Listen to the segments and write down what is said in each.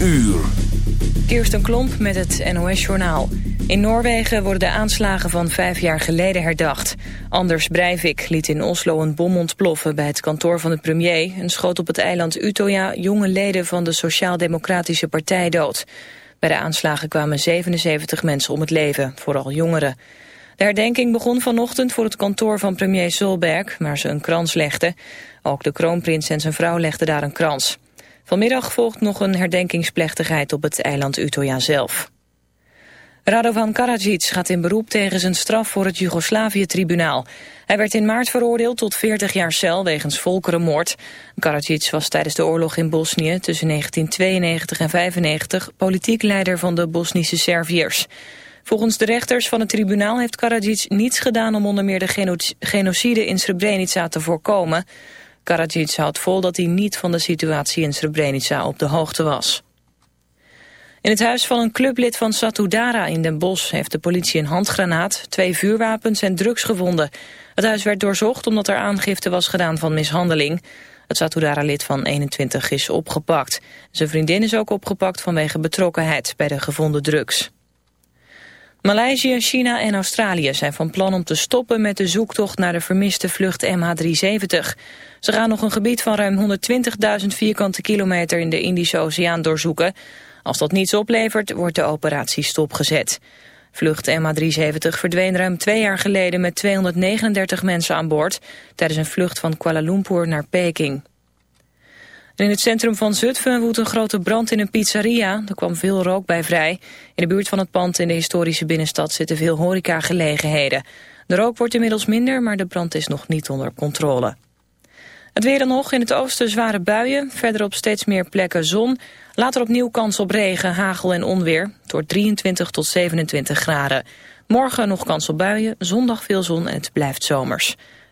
uur. Kirsten Klomp met het NOS-journaal. In Noorwegen worden de aanslagen van vijf jaar geleden herdacht. Anders Breivik liet in Oslo een bom ontploffen bij het kantoor van de premier... en schoot op het eiland Utøya jonge leden van de Sociaal-Democratische Partij dood. Bij de aanslagen kwamen 77 mensen om het leven, vooral jongeren. De herdenking begon vanochtend voor het kantoor van premier Solberg... waar ze een krans legden. Ook de kroonprins en zijn vrouw legden daar een krans. Vanmiddag volgt nog een herdenkingsplechtigheid op het eiland Utøya zelf. Radovan Karadzic gaat in beroep tegen zijn straf voor het Joegoslavië-tribunaal. Hij werd in maart veroordeeld tot 40 jaar cel wegens volkerenmoord. Karadzic was tijdens de oorlog in Bosnië tussen 1992 en 1995 politiek leider van de Bosnische Serviërs. Volgens de rechters van het tribunaal heeft Karadzic niets gedaan om onder meer de genocide in Srebrenica te voorkomen. Karadzic houdt vol dat hij niet van de situatie in Srebrenica op de hoogte was. In het huis van een clublid van Satudara in Den Bosch heeft de politie een handgranaat, twee vuurwapens en drugs gevonden. Het huis werd doorzocht omdat er aangifte was gedaan van mishandeling. Het Satudara-lid van 21 is opgepakt. Zijn vriendin is ook opgepakt vanwege betrokkenheid bij de gevonden drugs. Maleisië, China en Australië zijn van plan om te stoppen met de zoektocht naar de vermiste vlucht MH370. Ze gaan nog een gebied van ruim 120.000 vierkante kilometer in de Indische Oceaan doorzoeken. Als dat niets oplevert, wordt de operatie stopgezet. Vlucht MH370 verdween ruim twee jaar geleden met 239 mensen aan boord... tijdens een vlucht van Kuala Lumpur naar Peking. In het centrum van Zutphen woedt een grote brand in een pizzeria. Er kwam veel rook bij vrij. In de buurt van het pand in de historische binnenstad zitten veel horecagelegenheden. De rook wordt inmiddels minder, maar de brand is nog niet onder controle. Het weer dan nog, in het oosten zware buien, verder op steeds meer plekken zon. Later opnieuw kans op regen, hagel en onweer. Wordt 23 tot 27 graden. Morgen nog kans op buien, zondag veel zon en het blijft zomers.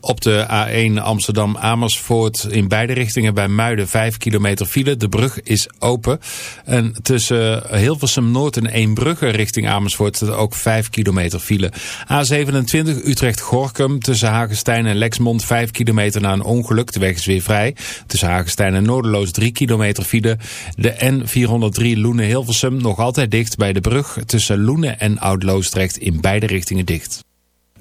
Op de A1 Amsterdam-Amersfoort in beide richtingen bij Muiden 5 kilometer file. De brug is open. En tussen Hilversum Noord en Eembrugge richting Amersfoort ook 5 kilometer file. A27 Utrecht-Gorkum tussen Hagestein en Lexmond 5 kilometer na een ongeluk. De weg is weer vrij. Tussen Hagestein en Noorderloos 3 kilometer file. De N403 Loenen-Hilversum nog altijd dicht bij de brug. Tussen Loenen en Oud-Loosdrecht in beide richtingen dicht.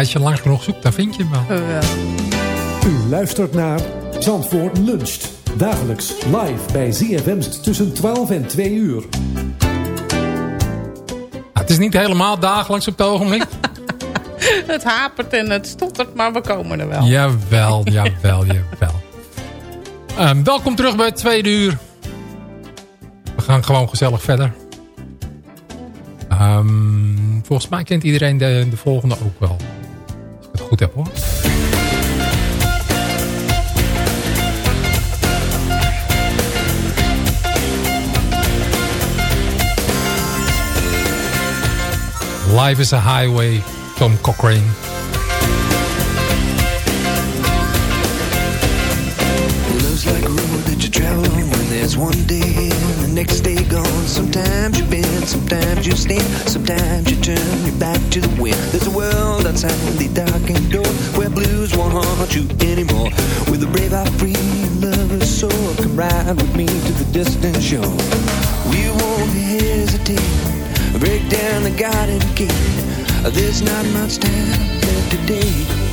Als je lang genoeg zoekt, dan vind je hem wel. Geweldig. U luistert naar Zandvoort Luncht. Dagelijks live bij ZFM tussen 12 en 2 uur. Nou, het is niet helemaal dagelijks op het ogenblik. Het hapert en het stottert, maar we komen er wel. jawel, jawel, jawel. Ehm, welkom terug bij het tweede uur. We gaan gewoon gezellig verder. Ehm, volgens mij kent iedereen de, de volgende ook wel. Goed heb hoor. Life is a Highway, Tom Cochrane. Love's like a road that you travel on when there's one day and the next day gone. Sometimes you bend, sometimes you stand, sometimes you turn your back to the wind. There's a world outside the darkened you anymore. With a brave heart free lover's soul, come ride with me to the distant shore. We won't hesitate break down the garden gate. There's not much time left today.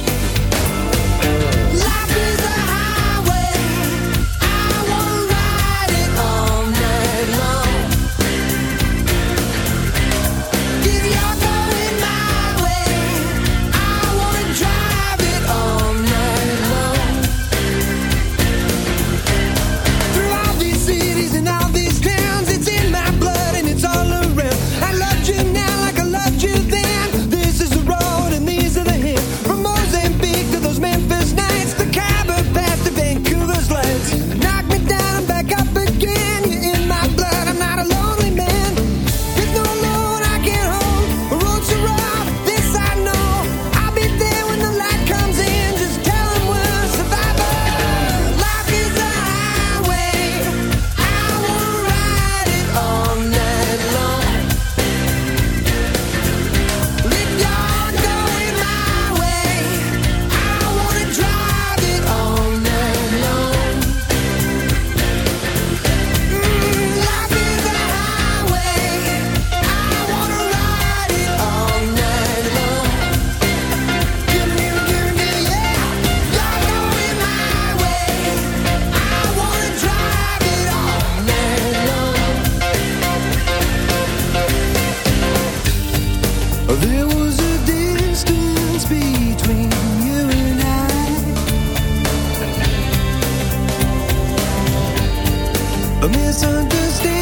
A misunderstanding.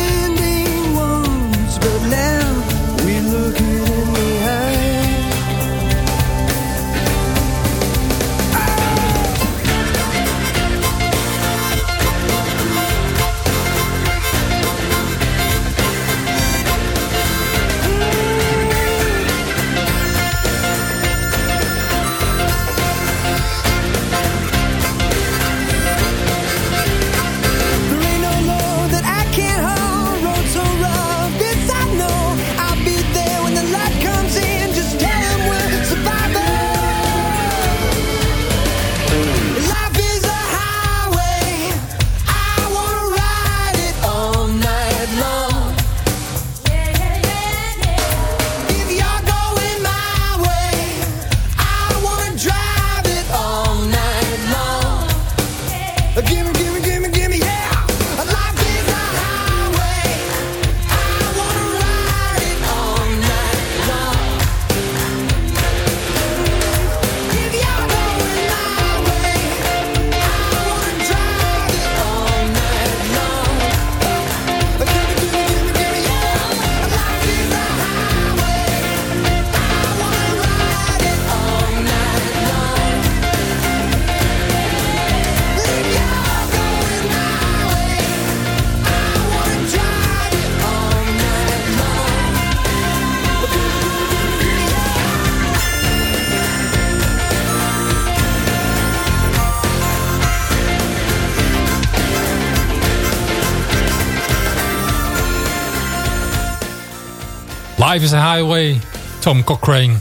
Life is a Highway, Tom Cochrane.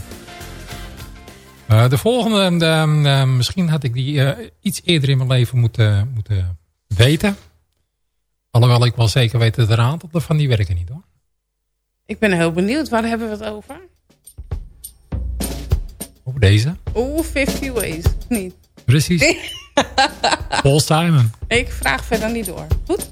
Uh, de volgende, uh, misschien had ik die uh, iets eerder in mijn leven moeten, moeten weten. Alhoewel ik wel zeker weet dat er een aantal van die werken niet hoor. Ik ben heel benieuwd, waar hebben we het over? Over deze? Oeh, 50 Ways. Niet. Precies. Paul Simon. Ik vraag verder niet door. Goed?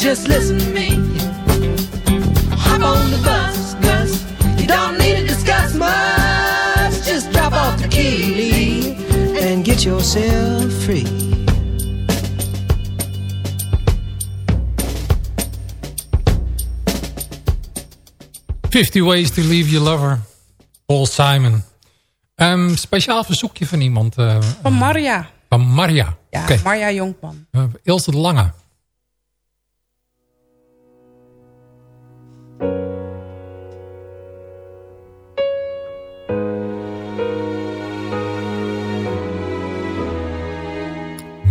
Just listen to me. Hop on the bus, Gus. You don't need to discuss much. Just drop off the key, and get yourself free. Fifty Ways to Leave Your Lover. Paul Simon. Um, speciaal verzoekje van iemand. Uh, Van Marja. Van Marja. Ja, Oké. Marja Jonkman. Uh, Ilse de Lange.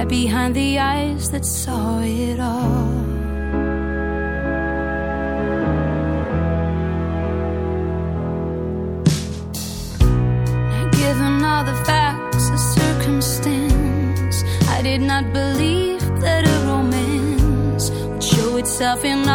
right behind the eyes that saw it all. Given all the facts of circumstance, I did not believe that a romance would show itself in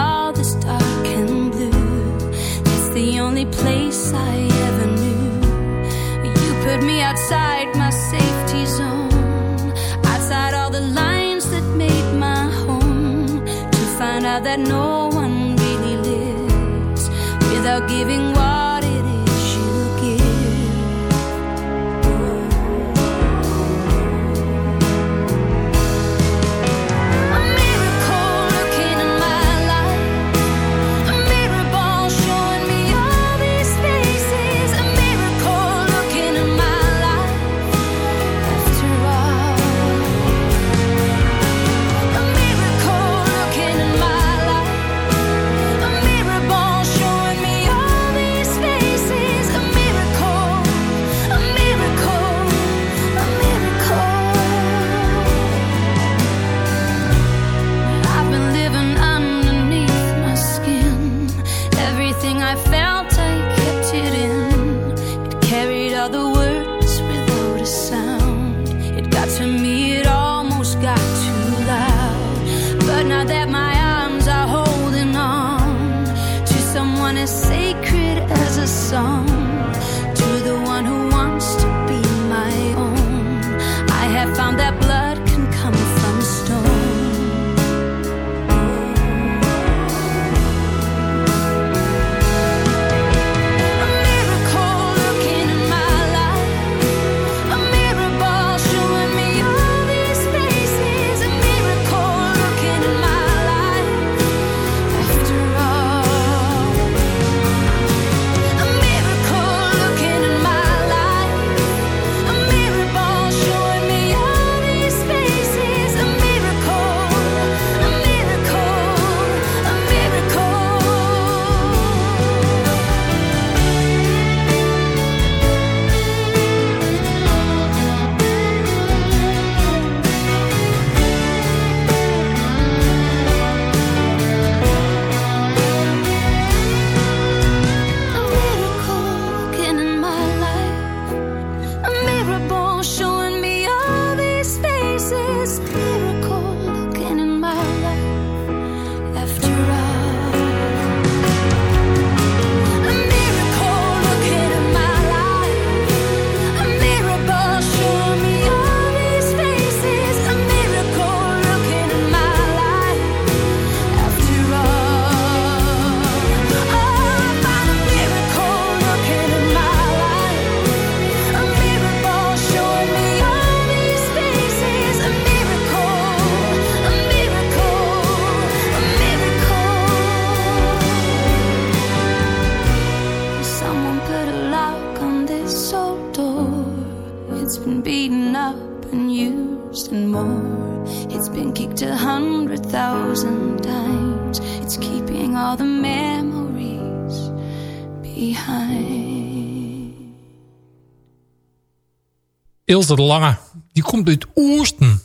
Ilse de Lange, die komt uit Oosten.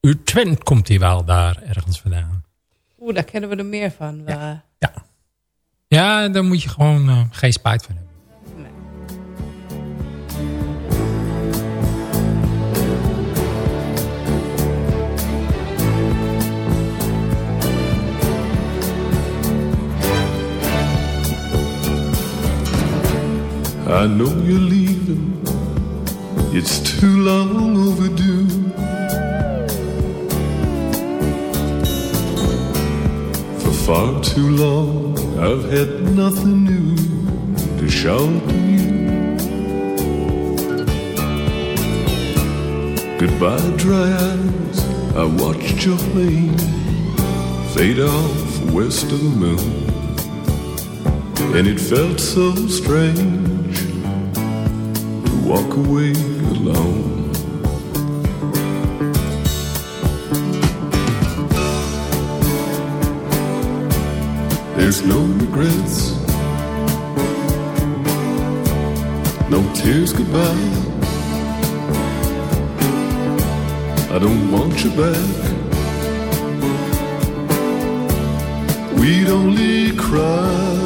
Uit Twent komt hij wel daar ergens vandaan. Oeh, daar kennen we er meer van. Ja. Ja, daar moet je gewoon eh, geen spijt van hebben. I know you're leaving, it's too long overdue. For far too long, I've had nothing new to show to you. Goodbye, dry eyes, I watched your plane fade off west of the moon. And it felt so strange walk away alone. There's no regrets, no tears goodbye. I don't want you back. We'd only cry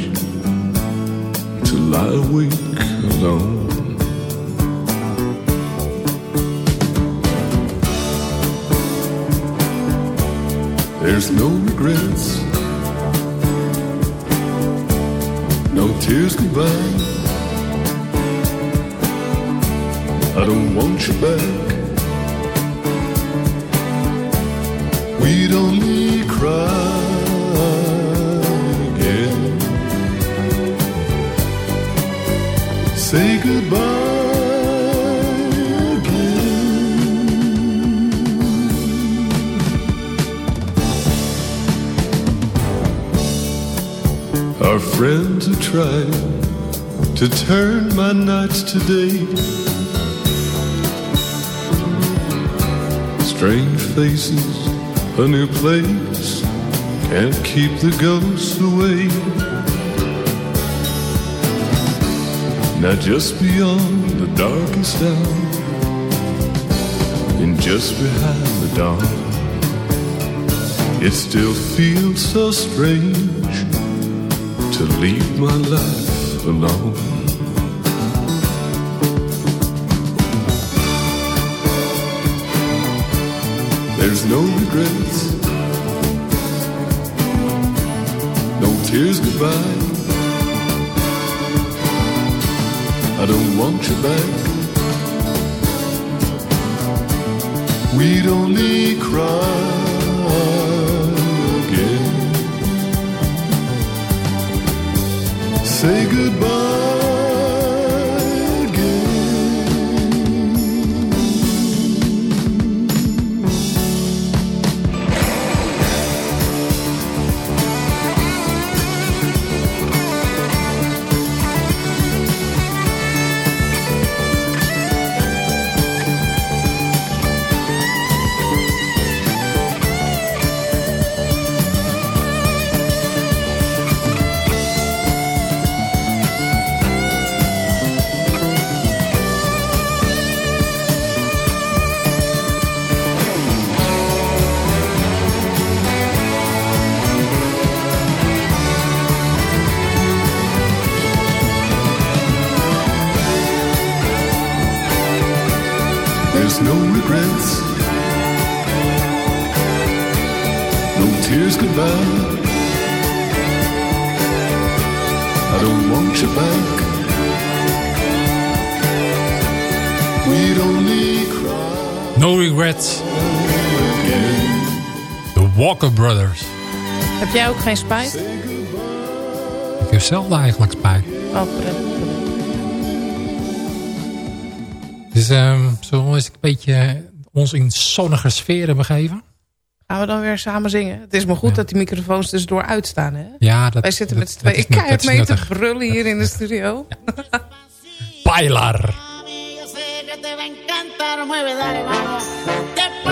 lie awake alone. There's no regrets, no tears goodbye. I don't want you back. We'd only cry Our friends who tried to turn my nights to day. Strange faces, a new place, can't keep the ghosts away. Now just beyond the darkest hour, and just behind the dawn, it still feels so strange to leave my life alone. There's no regrets, no tears goodbye. I don't want you back. We'd only cry again. Say goodbye No Regrets. De Walker Brothers. Heb jij ook geen spijt? Ik heb zelf eigenlijk spijt. Oh, prettig. Dus um, zullen we eens een beetje ons in zonnige sferen begeven? Gaan we dan weer samen zingen? Het is maar goed dat die microfoons dus door uitstaan, hè? Ja, dat, Wij zitten dat- met z'n tweeën dat is mee te brullen hier in de studio. Bailar. Cantar, mueve, dale, vamos.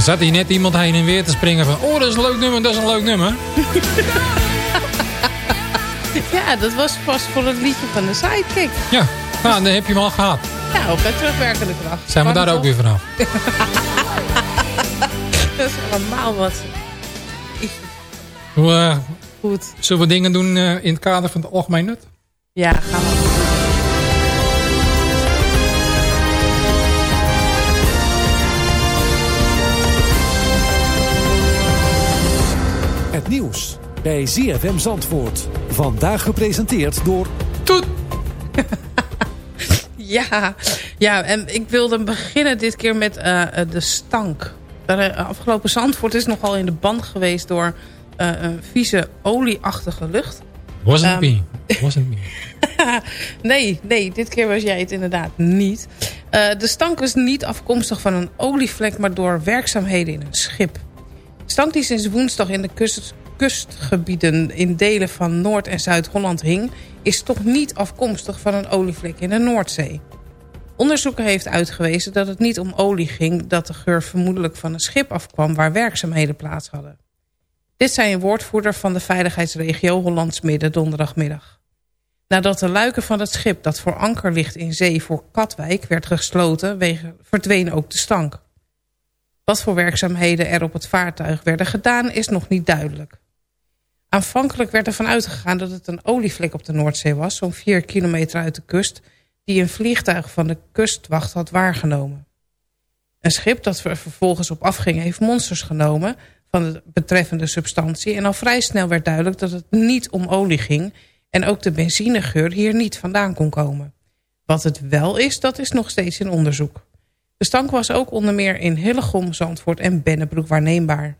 Er zat hier net iemand heen en weer te springen van... Oh, dat is een leuk nummer, dat is een leuk nummer. Ja, dat was vast voor het liedje van de Sidekick. Ja, nou, dan heb je hem al gehad. Nou, bij terugwerkende kracht. Zijn we daar ook weer vanaf. Dat is allemaal wat. Hoe, eh, Goed. Zullen we dingen doen eh, in het kader van het algemeen nut? Ja, gaan we. Bij ZFM Zandvoort. Vandaag gepresenteerd door... Toet! Ja, ja, en ik wilde beginnen dit keer met eh, eh, de stank. De eh, afgelopen Zandvoort is nogal in de band geweest door eh, een vieze olieachtige lucht. Wasn't Ehm, me. Wasn't me. nee, nee, dit keer was jij het inderdaad niet. Eh, de stank is niet afkomstig van een olievlek, maar door werkzaamheden in een schip. De stank die sinds woensdag in de kust, kustgebieden in delen van Noord- en Zuid-Holland hing... is toch niet afkomstig van een olievlek in de Noordzee. Onderzoeken heeft uitgewezen dat het niet om olie ging... dat de geur vermoedelijk van een schip afkwam waar werkzaamheden plaats hadden. Dit zei een woordvoerder van de veiligheidsregio Hollands Midden donderdagmiddag. Nadat de luiken van het schip dat voor anker ligt in zee voor Katwijk werd gesloten, verdween ook de stank. Wat voor werkzaamheden er op het vaartuig werden gedaan is nog niet duidelijk. Aanvankelijk werd ervan uitgegaan dat het een olievlek op de Noordzee was, zo'n 4 kilometer uit de kust, die een vliegtuig van de kustwacht had waargenomen. Een schip dat er vervolgens op afging heeft monsters genomen van de betreffende substantie en al vrij snel werd duidelijk dat het niet om olie ging en ook de benzinegeur hier niet vandaan kon komen. Wat het wel is, dat is nog steeds in onderzoek. De stank was ook onder meer in Hillegom, Zandvoort en Bennebroek waarneembaar.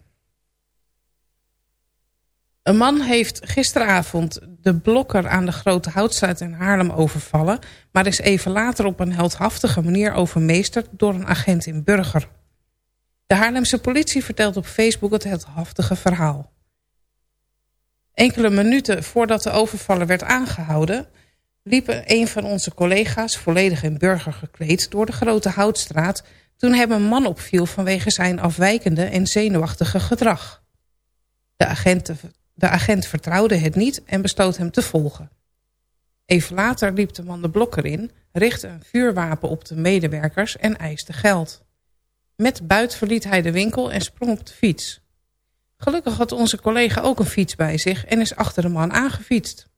Een man heeft gisteravond de blokker aan de Grote Houtstraat in Haarlem overvallen... maar is even later op een heldhaftige manier overmeesterd door een agent in Burger. De Haarlemse politie vertelt op Facebook het heldhaftige verhaal. Enkele minuten voordat de overvaller werd aangehouden... liep een van onze collega's volledig in burger gekleed... door de Grote Houtstraat toen hem een man opviel... vanwege zijn afwijkende en zenuwachtige gedrag. De agent, de agent vertrouwde het niet en besloot hem te volgen. Even later liep de man de blokker in... richtte een vuurwapen op de medewerkers en eiste geld. Met buit verliet hij de winkel en sprong op de fiets... Gelukkig had onze collega ook een fiets bij zich en is achter de man aangefietst.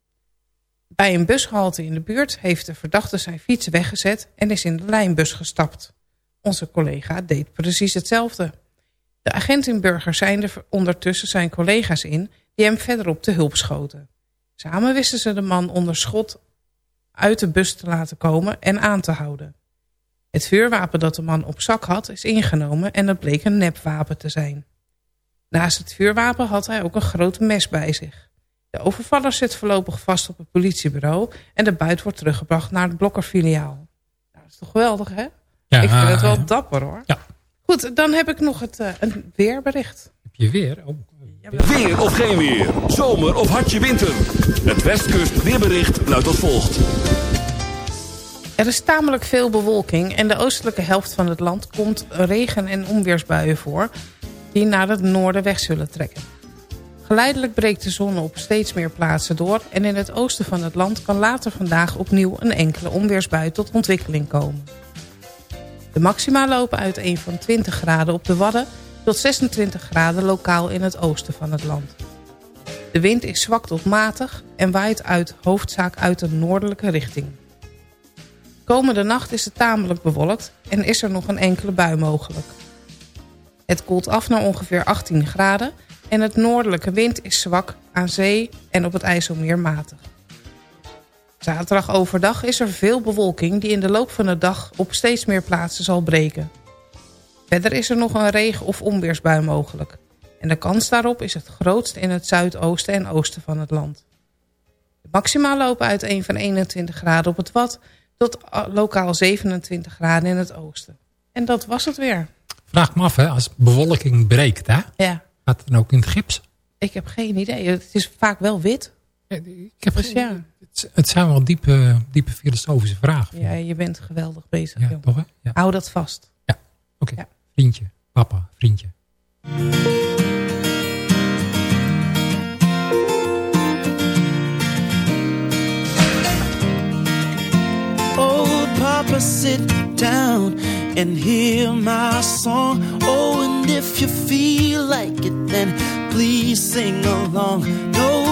Bij een bushalte in de buurt heeft de verdachte zijn fiets weggezet en is in de lijnbus gestapt. Onze collega deed precies hetzelfde. De agent in Burger zijn er ondertussen zijn collega's in die hem verderop te hulp schoten. Samen wisten ze de man onder schot uit de bus te laten komen en aan te houden. Het vuurwapen dat de man op zak had is ingenomen en dat bleek een nepwapen te zijn. Naast het vuurwapen had hij ook een groot mes bij zich. De overvaller zit voorlopig vast op het politiebureau... en de buit wordt teruggebracht naar het blokkerfiliaal. Nou, dat is toch geweldig, hè? Ja, Ik vind het wel dapper, hoor. Ja. Goed, dan heb ik nog het, eh, een weerbericht. Heb je weer? Oh. Weer of geen weer. Zomer of hartje winter. Het Westkust weerbericht luidt als volgt. Er is tamelijk veel bewolking en de oostelijke helft van het land komt regen- en onweersbuien voor... die naar het noorden weg zullen trekken. Geleidelijk breekt de zon op steeds meer plaatsen door... en in het oosten van het land kan later vandaag opnieuw een enkele onweersbui tot ontwikkeling komen. De maxima lopen uiteen van 20 graden op de Wadden... tot 26 graden lokaal in het oosten van het land. De wind is zwak tot matig en waait uit hoofdzaak uit een noordelijke richting. Komende nacht is het tamelijk bewolkt en is er nog een enkele bui mogelijk. Het koelt af naar ongeveer 18 graden en het noordelijke wind is zwak aan zee en op het IJsselmeer matig. Zaterdag overdag is er veel bewolking die in de loop van de dag op steeds meer plaatsen zal breken. Verder is er nog een regen- of onweersbui mogelijk. En de kans daarop is het grootst in het zuidoosten en oosten van het land. De maxima lopen uiteen van 21 graden op het Wad tot lokaal 27 graden in het oosten. En dat was het weer. Vraag me af, hè, als bewolking breekt, hè? Ja, Gaat het dan ook in het gips? ik heb geen idee. Het is vaak wel wit. Ik heb Dus ja, Het, het zijn wel diepe, diepe filosofische vragen. ja, je bent geweldig bezig. Ja, toch hè? Ja. Hou dat vast. Oké, Ja. Vriendje, papa, vriendje. Oh, Papa, sit down and hear my song. Oh, and if you feel like it, then please sing along. No,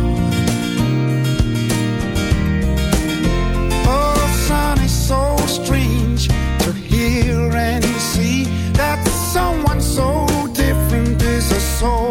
corazón.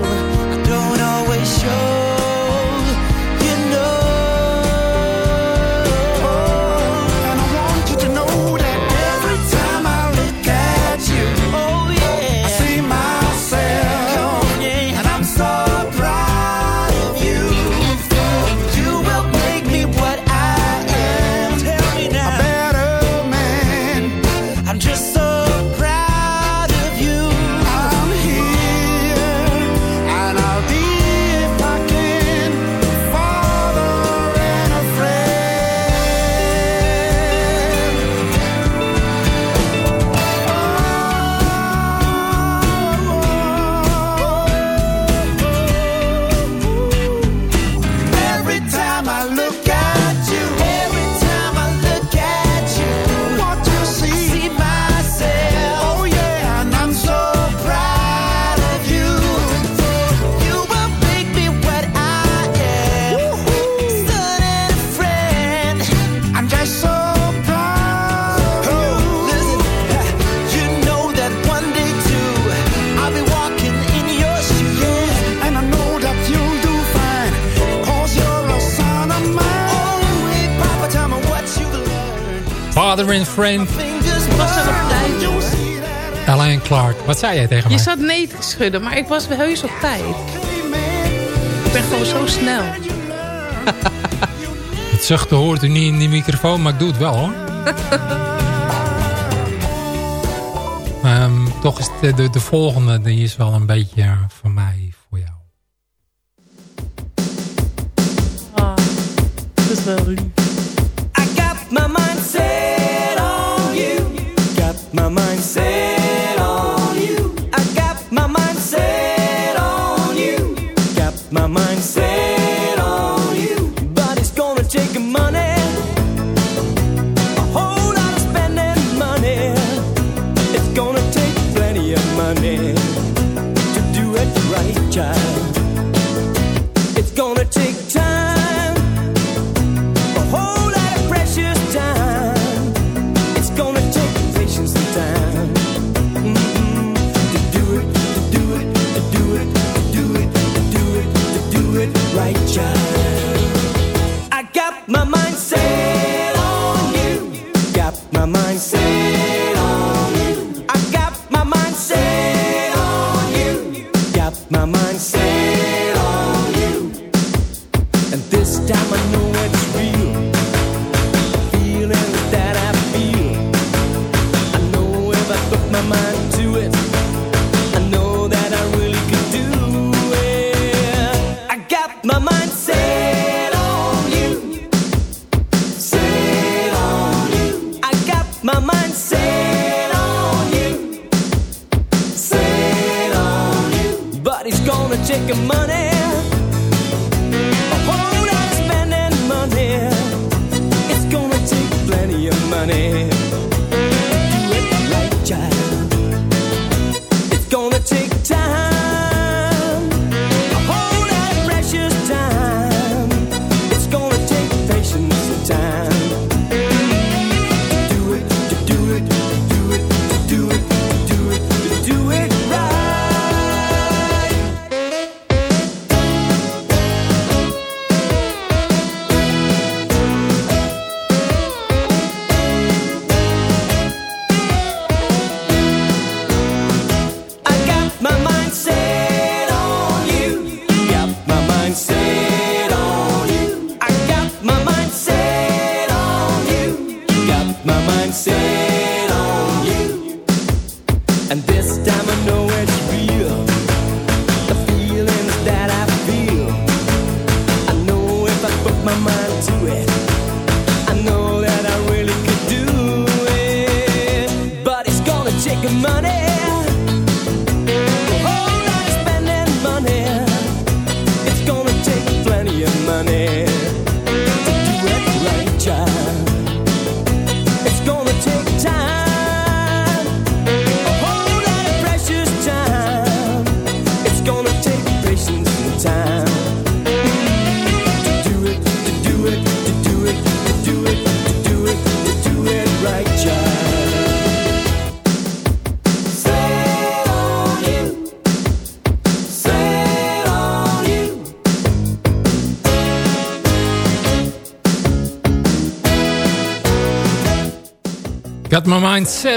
Friend. Was op tijd. Alain Clark. Wat zei jij tegen mij? Je zat nee te schudden, maar ik was heus op tijd. Ik ben gewoon zo snel. het zuchten hoort u niet in die microfoon, maar ik doe het wel hoor. Ehm, toch is eh, de, de, volgende, die is wel een beetje... Eh, My mind says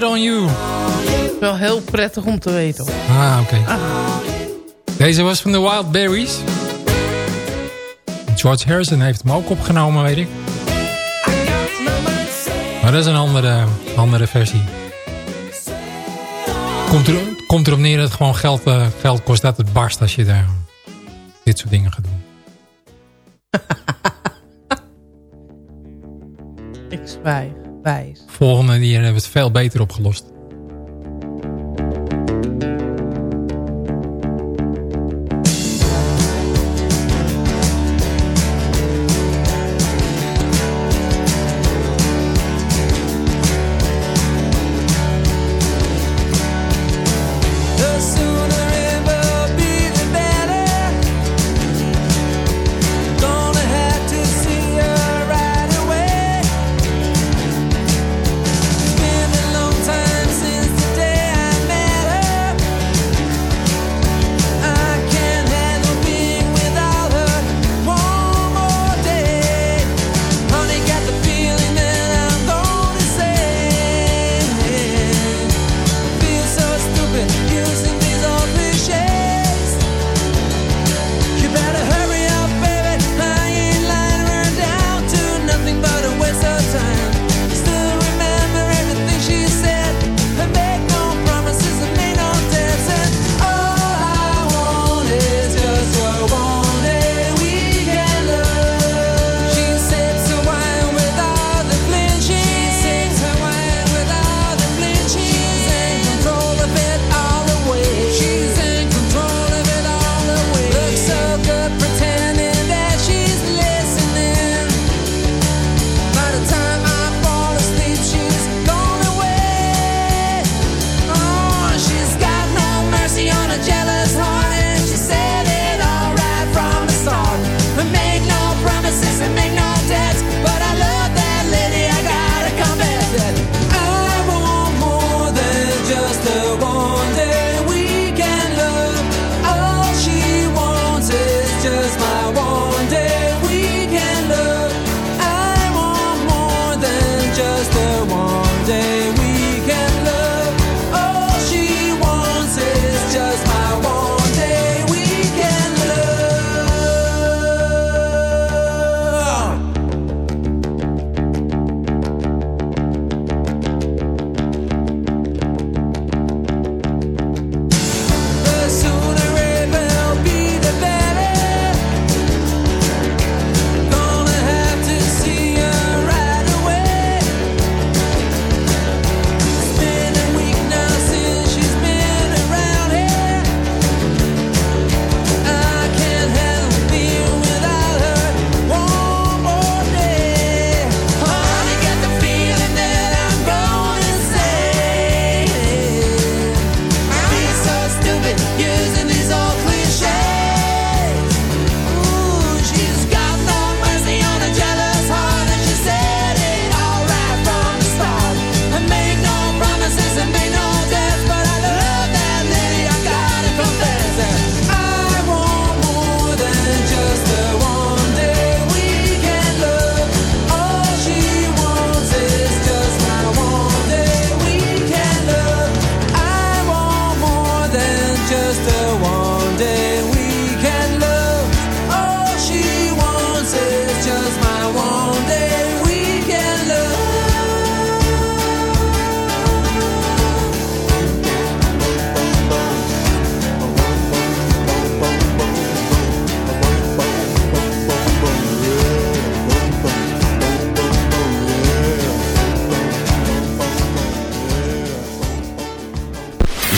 On You. Wel heel prettig om te weten. Ah, oké. Ah. Deze was van de Wild Berries. George Harrison heeft hem ook opgenomen, weet ik. Maar dat is een andere, andere versie. Komt, er, komt erop neer dat het gewoon geld, eh, geld kost dat het barst als je daar dit soort dingen gaat manier hebben we het veel beter opgelost. I want.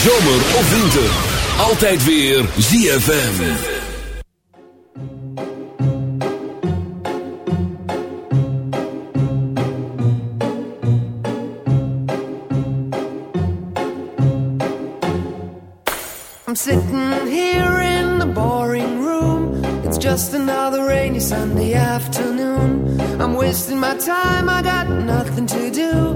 Zomer of winter. Altijd weer ZFM. I'm sitting here in the boring room. It's just another rainy Sunday afternoon. I'm wasting my time, I got nothing to do.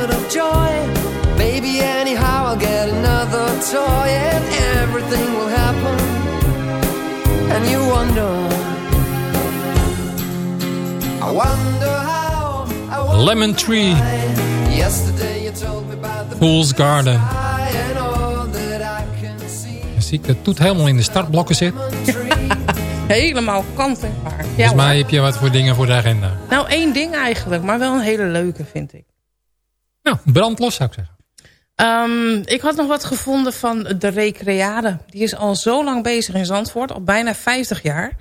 desert of joy. Maybe anyhow I'll get another toy and everything will happen. And you wonder. I wonder how. I wonder Lemon Tree, Yesterday you told me about the Fool's Garden. and all that I can ik dat Toet helemaal in de startblokken zit. Helemaal kant en klaar. Ja, Volgens mij heb je wat voor dingen voor de agenda. Nou, één ding eigenlijk, maar wel een hele leuke, vind ik. Nou, brandlos zou ik zeggen. Ehm, ik had nog wat gevonden van de Recreade. Die is al zo lang bezig in Zandvoort, al bijna 50 jaar.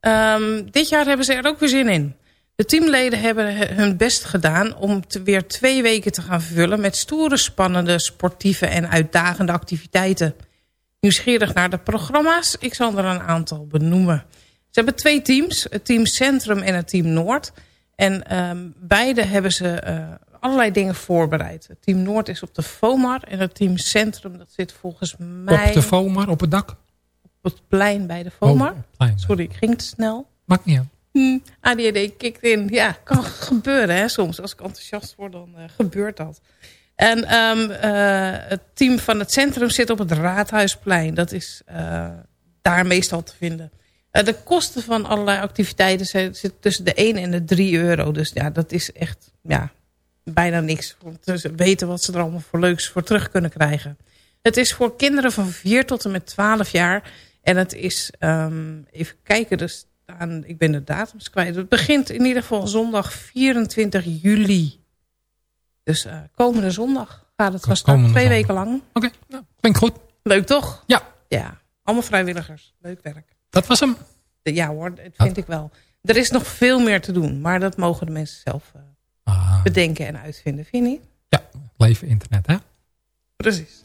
Ehm, dit jaar hebben ze er ook weer zin in. De teamleden hebben he- hun best gedaan om te weer twee weken te gaan vullen... met stoere, spannende, sportieve en uitdagende activiteiten. Nieuwsgierig naar de programma's? Ik zal er een aantal benoemen. Ze hebben twee teams, het team Centrum en het team Noord. En ehm, beide hebben ze eh, allerlei dingen voorbereid. Het team Noord is op de FOMAR en het team Centrum dat zit volgens mij... Op de FOMAR, op het dak? Op het plein bij de FOMAR. Oh. Sorry, ik ging te snel. Maakt niet uit. Hm, ADHD kikt in. Ja, kan gebeuren hè, soms. Als ik enthousiast word, dan eh, gebeurt dat. En ehm, eh, het team van het centrum zit op het Raadhuisplein. Dat is eh, daar meestal te vinden. De kosten van allerlei activiteiten zijn- zitten tussen de 1 en de 3 euro. Dus ja, dat is echt ja, bijna niks. Want ze weten wat ze er allemaal voor leuks voor terug kunnen krijgen. Het is voor kinderen van 4 tot en met 12 jaar. En het is, ehm, even kijken, er staan, ik ben de datums kwijt. Het begint in ieder geval zondag 24 juli. Dus eh, komende zondag gaat het van start. Komende Twee zondag. weken lang. Oké, nou, klinkt goed. Leuk toch? Ja. Ja, allemaal vrijwilligers. Leuk werk. Dat was hem. Ja hoor, dat vind ik wel. Er is nog veel meer te doen, maar dat mogen de mensen zelf eh, bedenken en uitvinden, vind je niet? Leven internet, hè? Precies.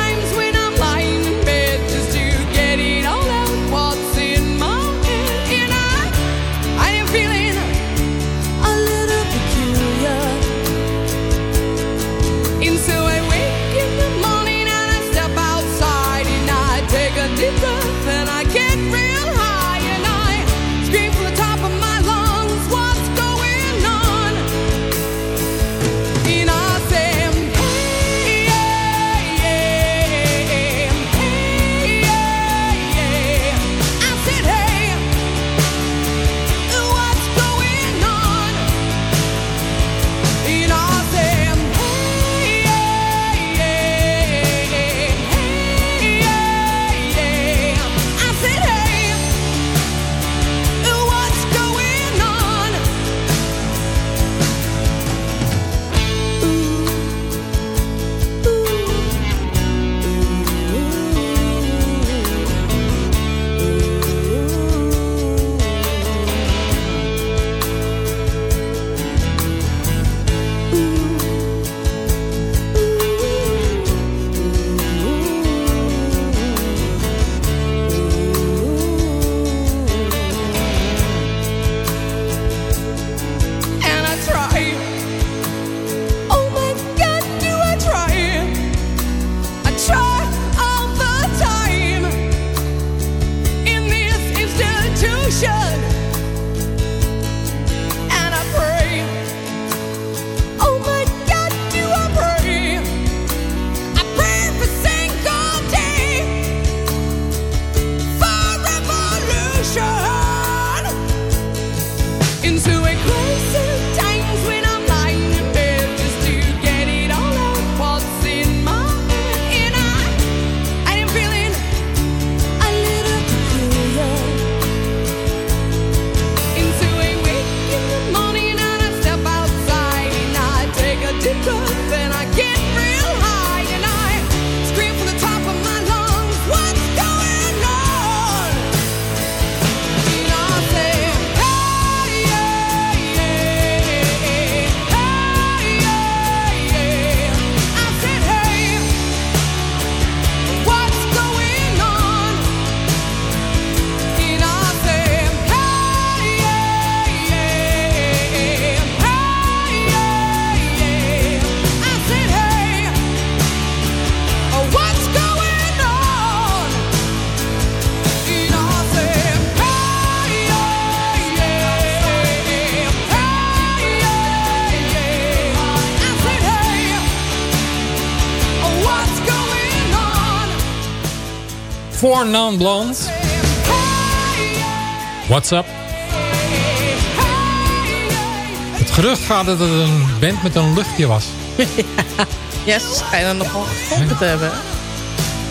Four non-blondes. What's up? Het gerucht gaat dat het een band met een luchtje was. Ja, ze schijnen nogal gevonden te hebben.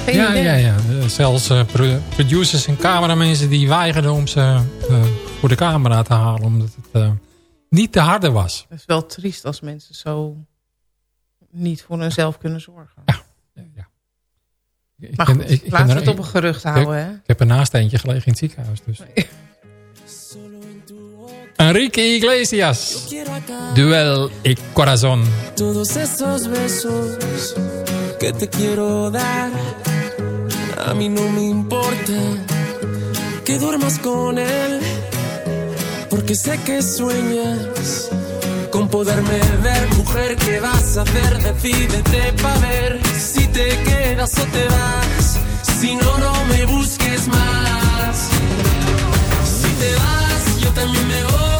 Geen Ja, idee. ja, ja. Zelfs eh, pro- producers en cameramensen die weigerden om ze eh, voor de camera te halen. Omdat het eh, niet te harde was. Het is wel triest als mensen zo niet voor hunzelf kunnen zorgen. Ik Maar goed, ik- ik laten we het op een gerucht ik- houden, hè? Ik heb ernaast eentje gelegen in het ziekenhuis. Dus. Enrique Iglesias. Duel y Corazon. Todos esos besos que te quiero dar, a mí no me importa que duermas con él, porque sé que sueñas con poderme ver. Mujer, ¿qué vas a hacer? Decídete pa' ver si te quedas o te vas. Si no, no me busques más. Si te vas, yo también me voy.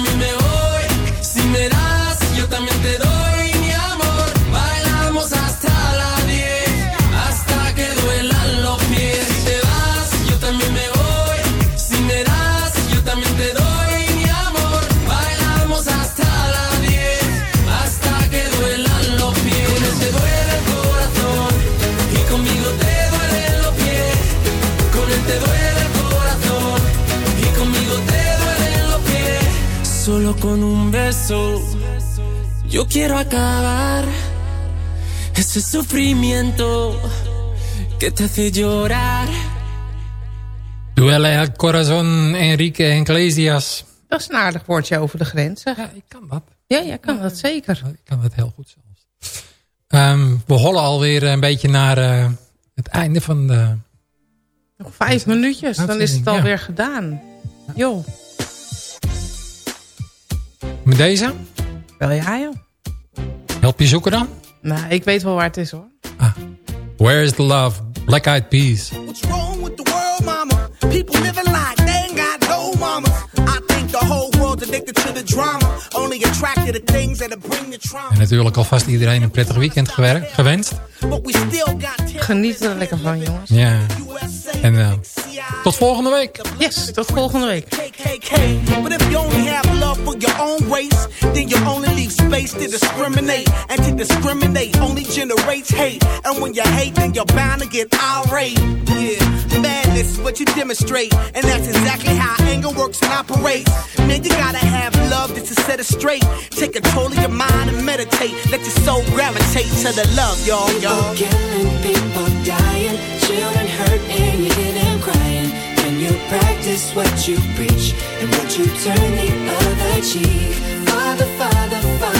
mí me voy beso yo quiero acabar ese sufrimiento que te hace llorar. Duelle El Corazon, Enrique Iglesias. Dat is een aardig woordje over de grens. zeg. Ja, ik kan dat. Ja, jij kan dat zeker. Ik kan dat heel goed zelfs. Ehm, we hollen alweer een beetje naar eh, het einde van de... Nog vijf minuutjes, dan is het Ja. alweer gedaan. Jo, Met deze? wel ja joh. Help je zoeken dan? Nou, ik weet wel waar het is hoor. Where is the love? Black Eyed Peas. What's wrong with the world, mama? People living like En natuurlijk alvast iedereen een prettig weekend gewenst. Got Geniet er lekker van jongens. Ja. En eh, tot volgende week. Yes, tot volgende week. KKK. But if you only have love for your own race, then you only leave space to discriminate. And to discriminate only generates hate. And when you hate, then you're bound to get irate. Yeah, madness is what you demonstrate. And that's exactly how anger works and operates. Man, you gotta have love just to set it straight. Take control of your mind and meditate. Let your soul gravitate to the love, y'all, y'all. People killing, people dying, children hurt and you hear them crying. Can you practice what you preach and what you turn the other cheek? Father, Father, Father,